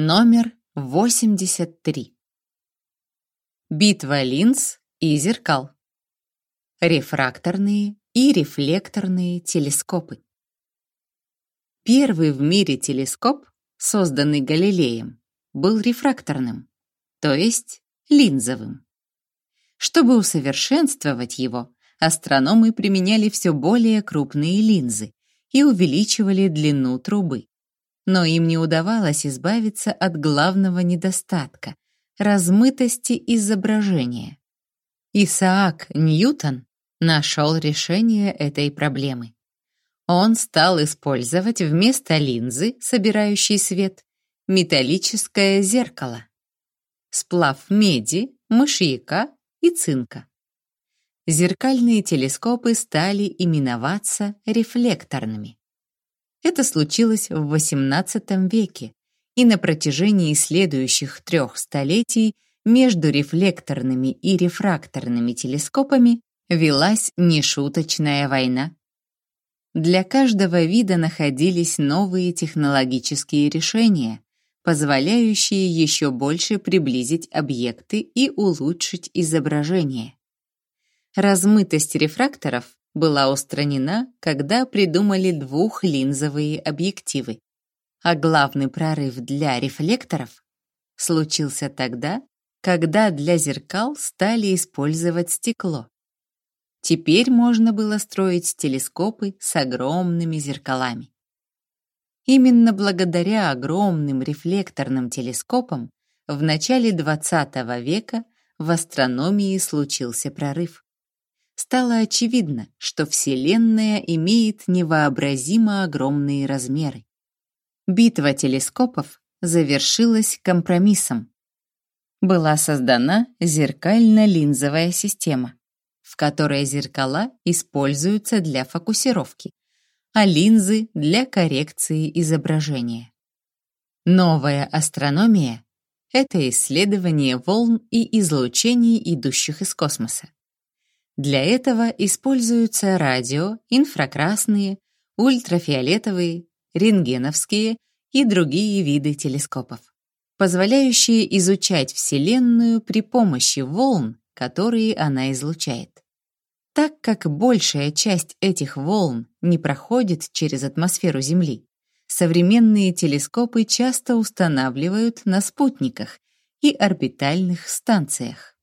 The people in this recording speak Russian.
Номер 83. Битва линз и зеркал. Рефракторные и рефлекторные телескопы. Первый в мире телескоп, созданный Галилеем, был рефракторным, то есть линзовым. Чтобы усовершенствовать его, астрономы применяли все более крупные линзы и увеличивали длину трубы но им не удавалось избавиться от главного недостатка — размытости изображения. Исаак Ньютон нашел решение этой проблемы. Он стал использовать вместо линзы, собирающей свет, металлическое зеркало. Сплав меди, мышьяка и цинка. Зеркальные телескопы стали именоваться рефлекторными. Это случилось в XVIII веке, и на протяжении следующих трех столетий между рефлекторными и рефракторными телескопами велась нешуточная война. Для каждого вида находились новые технологические решения, позволяющие еще больше приблизить объекты и улучшить изображение. Размытость рефракторов была устранена, когда придумали двухлинзовые объективы. А главный прорыв для рефлекторов случился тогда, когда для зеркал стали использовать стекло. Теперь можно было строить телескопы с огромными зеркалами. Именно благодаря огромным рефлекторным телескопам в начале XX века в астрономии случился прорыв стало очевидно, что Вселенная имеет невообразимо огромные размеры. Битва телескопов завершилась компромиссом. Была создана зеркально-линзовая система, в которой зеркала используются для фокусировки, а линзы — для коррекции изображения. Новая астрономия — это исследование волн и излучений, идущих из космоса. Для этого используются радио, инфракрасные, ультрафиолетовые, рентгеновские и другие виды телескопов, позволяющие изучать Вселенную при помощи волн, которые она излучает. Так как большая часть этих волн не проходит через атмосферу Земли, современные телескопы часто устанавливают на спутниках и орбитальных станциях.